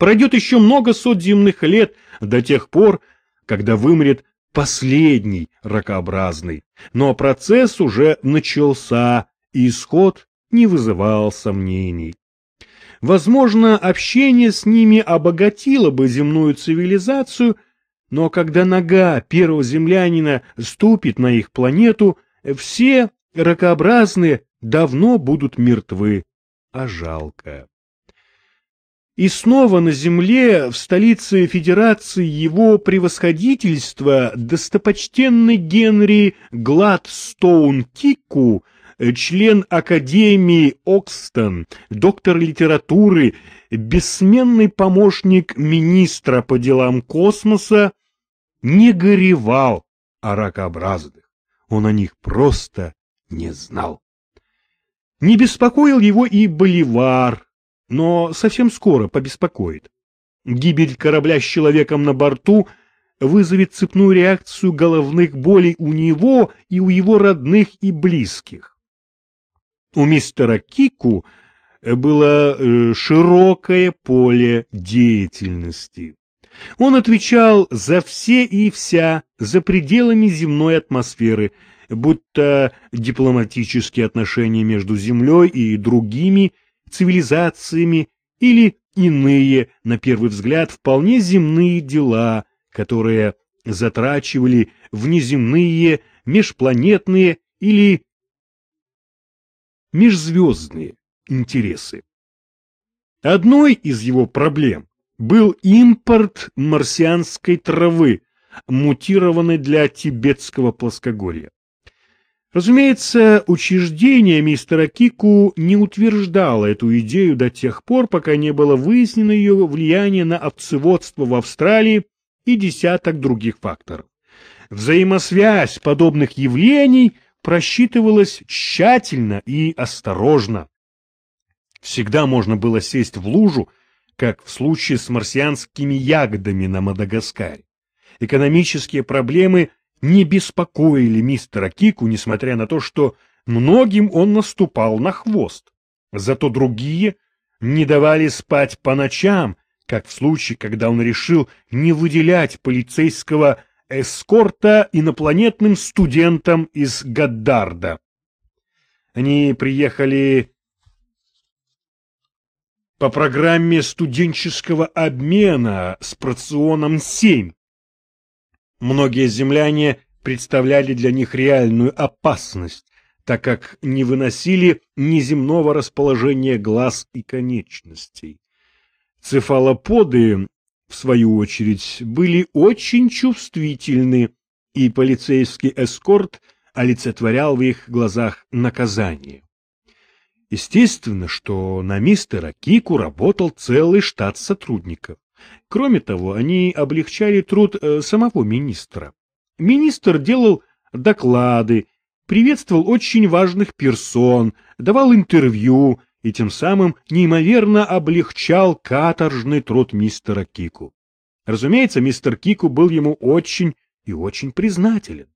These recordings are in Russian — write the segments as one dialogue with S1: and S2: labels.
S1: Пройдет еще много сот земных лет до тех пор, когда вымрет последний ракообразный. Но процесс уже начался, и исход не вызывал сомнений. Возможно, общение с ними обогатило бы земную цивилизацию, но когда нога первого землянина ступит на их планету, все ракообразные давно будут мертвы, а жалко. И снова на земле, в столице Федерации его превосходительства, достопочтенный Генри Гладстоун Кику, член Академии Окстон, доктор литературы, бессменный помощник министра по делам космоса, не горевал о ракообразных. Он о них просто не знал. Не беспокоил его и Боливар, но совсем скоро побеспокоит. Гибель корабля с человеком на борту вызовет цепную реакцию головных болей у него и у его родных и близких. У мистера Кику было э, широкое поле деятельности. Он отвечал за все и вся за пределами земной атмосферы, будто дипломатические отношения между Землей и другими цивилизациями или иные, на первый взгляд, вполне земные дела, которые затрачивали внеземные, межпланетные или межзвездные интересы. Одной из его проблем был импорт марсианской травы, мутированной для тибетского плоскогорья. Разумеется, учреждение мистера Кику не утверждало эту идею до тех пор, пока не было выяснено ее влияние на овцеводство в Австралии и десяток других факторов. Взаимосвязь подобных явлений просчитывалась тщательно и осторожно. Всегда можно было сесть в лужу, как в случае с марсианскими ягодами на Мадагаскаре. Экономические проблемы не беспокоили мистера Кику, несмотря на то, что многим он наступал на хвост. Зато другие не давали спать по ночам, как в случае, когда он решил не выделять полицейского эскорта инопланетным студентам из Гаддарда. Они приехали по программе студенческого обмена с проционом 7, Многие земляне представляли для них реальную опасность, так как не выносили неземного расположения глаз и конечностей. Цефалоподы, в свою очередь, были очень чувствительны, и полицейский эскорт олицетворял в их глазах наказание. Естественно, что на мистера Кику работал целый штат сотрудников. Кроме того, они облегчали труд э, самого министра. Министр делал доклады, приветствовал очень важных персон, давал интервью и тем самым неимоверно облегчал каторжный труд мистера Кику. Разумеется, мистер Кику был ему очень и очень признателен.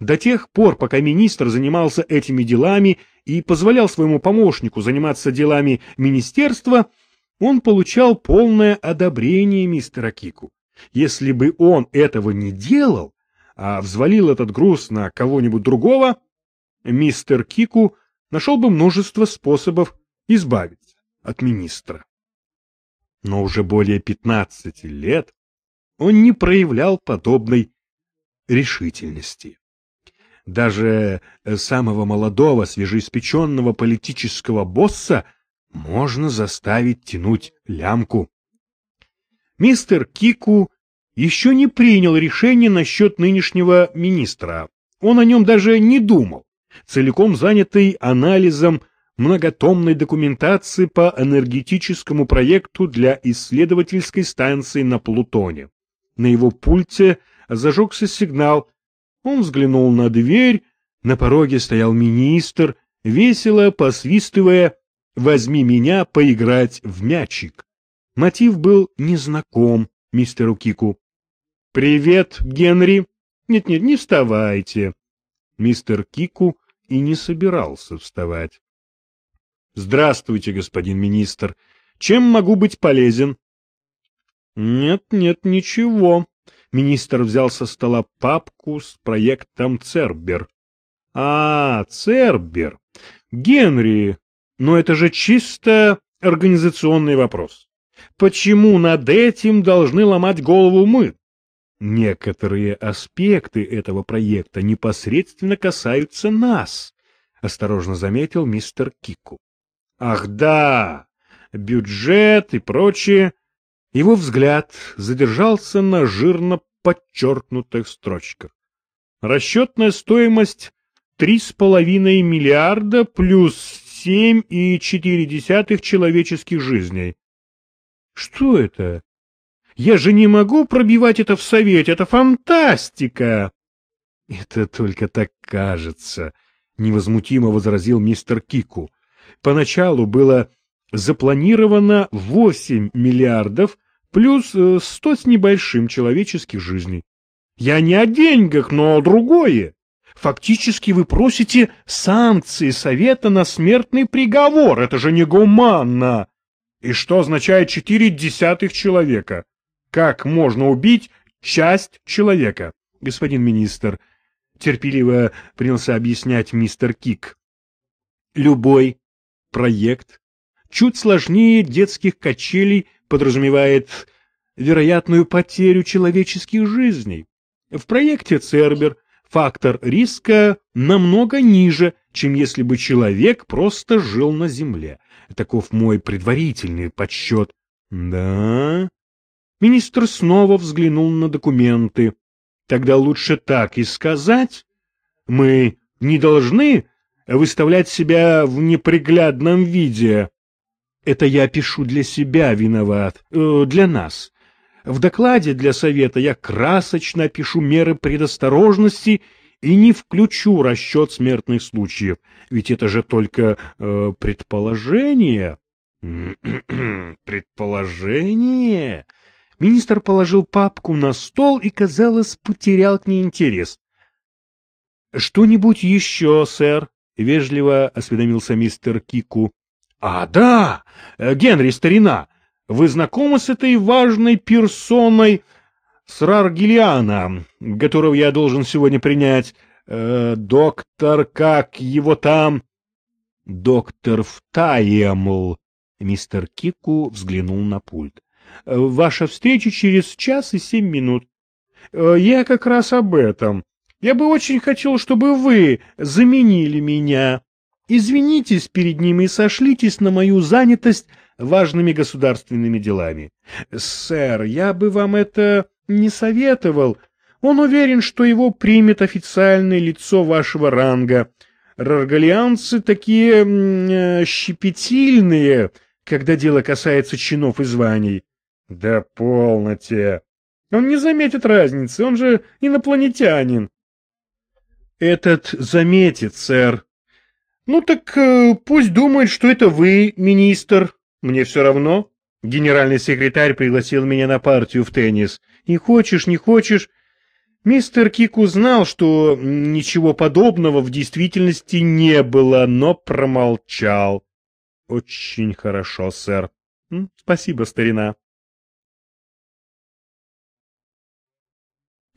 S1: До тех пор, пока министр занимался этими делами и позволял своему помощнику заниматься делами министерства, он получал полное одобрение мистера Кику. Если бы он этого не делал, а взвалил этот груз на кого-нибудь другого, мистер Кику нашел бы множество способов избавиться от министра. Но уже более 15 лет он не проявлял подобной решительности. Даже самого молодого, свежеиспеченного политического босса – можно заставить тянуть лямку. Мистер Кику еще не принял решение насчет нынешнего министра. Он о нем даже не думал, целиком занятый анализом многотомной документации по энергетическому проекту для исследовательской станции на Плутоне. На его пульте зажегся сигнал. Он взглянул на дверь, на пороге стоял министр, весело посвистывая «Возьми меня поиграть в мячик». Мотив был незнаком мистеру Кику. «Привет, Генри!» «Нет-нет, не вставайте!» Мистер Кику и не собирался вставать. «Здравствуйте, господин министр. Чем могу быть полезен?» Нет, нет, ничего. Министр взял со стола папку с проектом Цербер. А, Цербер. Генри, но это же чисто организационный вопрос. Почему над этим должны ломать голову мы? Некоторые аспекты этого проекта непосредственно касаются нас, осторожно заметил мистер Кику. Ах да, бюджет и прочее. Его взгляд задержался на жирно подчеркнутых строчках. Расчетная стоимость три с половиной миллиарда плюс семь и четыре десятых человеческих жизней. Что это? Я же не могу пробивать это в совете, это фантастика! Это только так кажется, невозмутимо возразил мистер Кику. Поначалу было запланировано 8 миллиардов плюс 100 с небольшим человеческих жизней. Я не о деньгах, но о другое. Фактически вы просите санкции Совета на смертный приговор. Это же негуманно. И что означает четыре десятых человека? Как можно убить часть человека? Господин министр, терпеливо принялся объяснять мистер Кик. Любой проект чуть сложнее детских качелей подразумевает вероятную потерю человеческих жизней. В проекте Цербер фактор риска намного ниже, чем если бы человек просто жил на Земле. Таков мой предварительный подсчет. Да? Министр снова взглянул на документы. Тогда лучше так и сказать. Мы не должны выставлять себя в неприглядном виде. Это я пишу для себя виноват, э, для нас. В докладе для совета я красочно опишу меры предосторожности и не включу расчет смертных случаев, ведь это же только э, предположение. предположение? Министр положил папку на стол и, казалось, потерял к ней интерес. «Что-нибудь еще, сэр?» — вежливо осведомился мистер Кику. «А, да! Генри, старина! Вы знакомы с этой важной персоной Сраргилиана, которого я должен сегодня принять? Э, доктор, как его там? Доктор Втаемл. Мистер Кику взглянул на пульт. Ваша встреча через час и семь минут. Э, я как раз об этом. Я бы очень хотел, чтобы вы заменили меня. Извинитесь перед ним и сошлитесь на мою занятость важными государственными делами. Сэр, я бы вам это не советовал. Он уверен, что его примет официальное лицо вашего ранга. Раргалианцы такие э, щепетильные, когда дело касается чинов и званий. Да полноте. Он не заметит разницы, он же инопланетянин. Этот заметит, сэр. Ну так э, пусть думает, что это вы, министр. Мне все равно. Генеральный секретарь пригласил меня на партию в теннис. Не хочешь, не хочешь. Мистер Кик узнал, что ничего подобного в действительности не было, но промолчал. Очень хорошо, сэр. Спасибо, старина.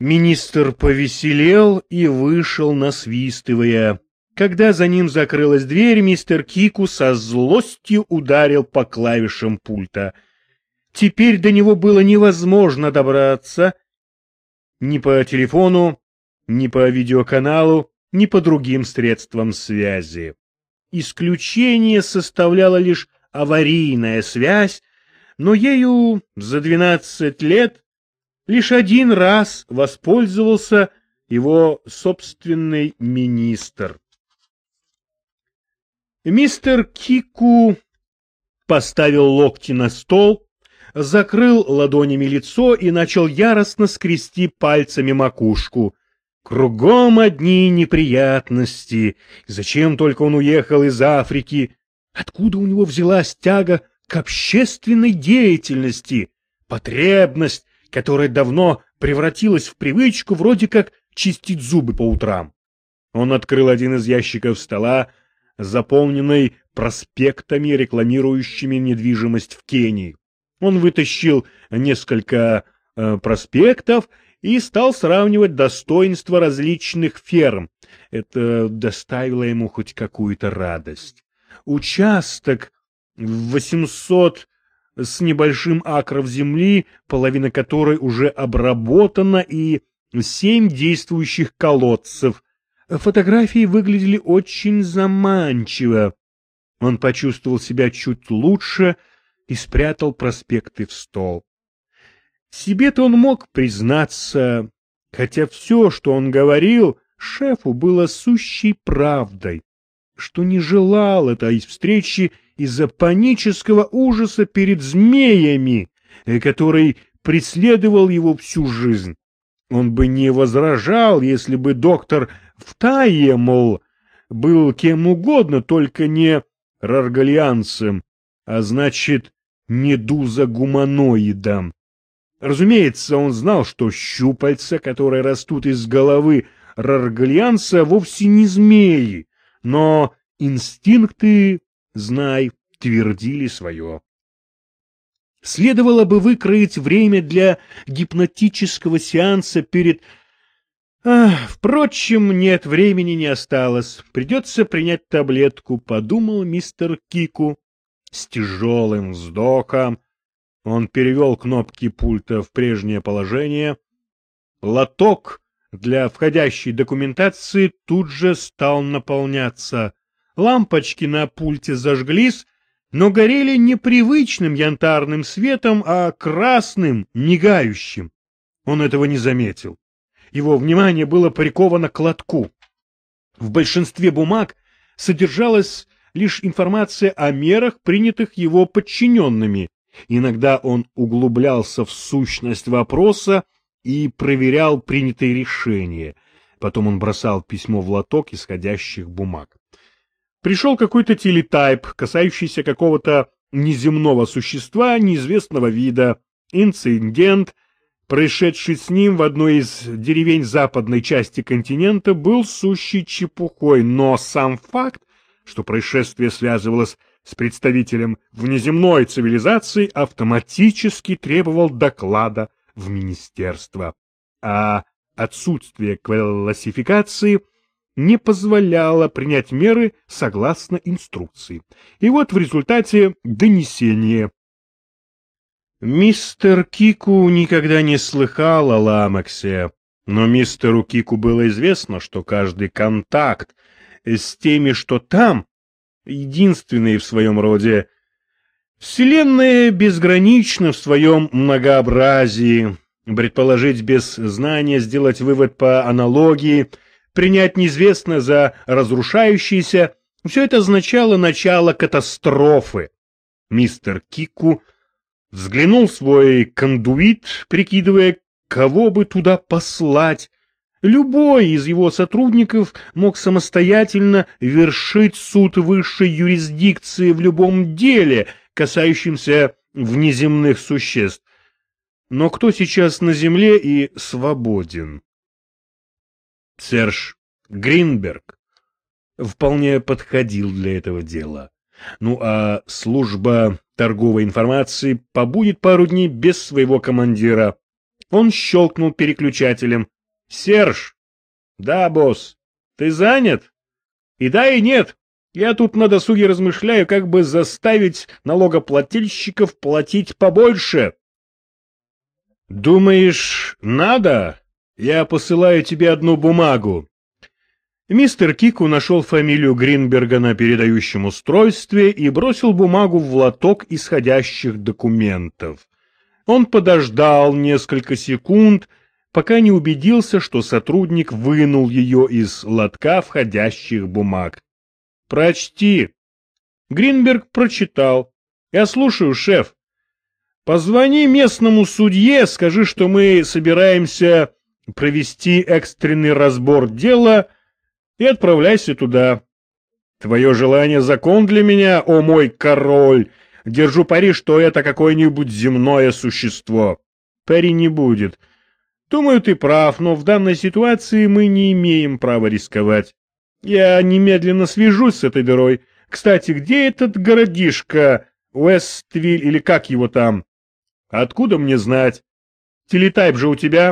S1: Министр повеселел и вышел, насвистывая. Когда за ним закрылась дверь, мистер Кику со злостью ударил по клавишам пульта. Теперь до него было невозможно добраться ни по телефону, ни по видеоканалу, ни по другим средствам связи. Исключение составляла лишь аварийная связь, но ею за двенадцать лет лишь один раз воспользовался его собственный министр. Мистер Кику поставил локти на стол, закрыл ладонями лицо и начал яростно скрести пальцами макушку. Кругом одни неприятности. Зачем только он уехал из Африки? Откуда у него взялась тяга к общественной деятельности? Потребность, которая давно превратилась в привычку вроде как чистить зубы по утрам. Он открыл один из ящиков стола, заполненной проспектами, рекламирующими недвижимость в Кении. Он вытащил несколько э, проспектов и стал сравнивать достоинства различных ферм. Это доставило ему хоть какую-то радость. Участок в 800 с небольшим акров земли, половина которой уже обработана, и семь действующих колодцев. Фотографии выглядели очень заманчиво. Он почувствовал себя чуть лучше и спрятал проспекты в стол. Себе-то он мог признаться, хотя все, что он говорил, шефу было сущей правдой, что не желал этой встречи из-за панического ужаса перед змеями, э, который преследовал его всю жизнь. Он бы не возражал, если бы доктор Втаемол был кем угодно, только не раргалианцем, а значит, медуза-гуманоидом. Разумеется, он знал, что щупальца, которые растут из головы раргалианца, вовсе не змеи, но инстинкты, знай, твердили свое. Следовало бы выкроить время для гипнотического сеанса перед... Впрочем, нет, времени не осталось. Придется принять таблетку, подумал мистер Кику. С тяжелым вздохом он перевел кнопки пульта в прежнее положение. Лоток для входящей документации тут же стал наполняться. Лампочки на пульте зажглись, но горели не привычным янтарным светом, а красным, мигающим. Он этого не заметил. Его внимание было приковано к лотку. В большинстве бумаг содержалась лишь информация о мерах, принятых его подчиненными. Иногда он углублялся в сущность вопроса и проверял принятые решения. Потом он бросал письмо в лоток исходящих бумаг. Пришел какой-то телетайп, касающийся какого-то неземного существа неизвестного вида. Инцидент, происшедший с ним в одной из деревень западной части континента, был сущей чепухой, но сам факт, что происшествие связывалось с представителем внеземной цивилизации, автоматически требовал доклада в министерство. А отсутствие классификации – не позволяло принять меры согласно инструкции. И вот в результате донесение. Мистер Кику никогда не слыхал о Ламаксе, но мистеру Кику было известно, что каждый контакт с теми, что там, единственный в своем роде, Вселенная безгранична в своем многообразии. Предположить без знания, сделать вывод по аналогии — принять неизвестно за разрушающееся, все это означало начало катастрофы. Мистер Кику взглянул свой кондуит, прикидывая, кого бы туда послать. Любой из его сотрудников мог самостоятельно вершить суд высшей юрисдикции в любом деле, касающемся внеземных существ. Но кто сейчас на земле и свободен? Серж Гринберг вполне подходил для этого дела. Ну а служба торговой информации побудет пару дней без своего командира. Он щелкнул переключателем. «Серж!» «Да, босс. Ты занят?» «И да, и нет. Я тут на досуге размышляю, как бы заставить налогоплательщиков платить побольше». «Думаешь, надо?» Я посылаю тебе одну бумагу. Мистер Кику нашел фамилию Гринберга на передающем устройстве и бросил бумагу в лоток исходящих документов. Он подождал несколько секунд, пока не убедился, что сотрудник вынул ее из лотка входящих бумаг. «Прочти». Гринберг прочитал. «Я слушаю, шеф. Позвони местному судье, скажи, что мы собираемся провести экстренный разбор дела и отправляйся туда. Твое желание закон для меня, о мой король. Держу пари, что это какое-нибудь земное существо. Пари не будет. Думаю, ты прав, но в данной ситуации мы не имеем права рисковать. Я немедленно свяжусь с этой дырой. Кстати, где этот городишко, Уэствиль или как его там? Откуда мне знать? Телетайп же у тебя?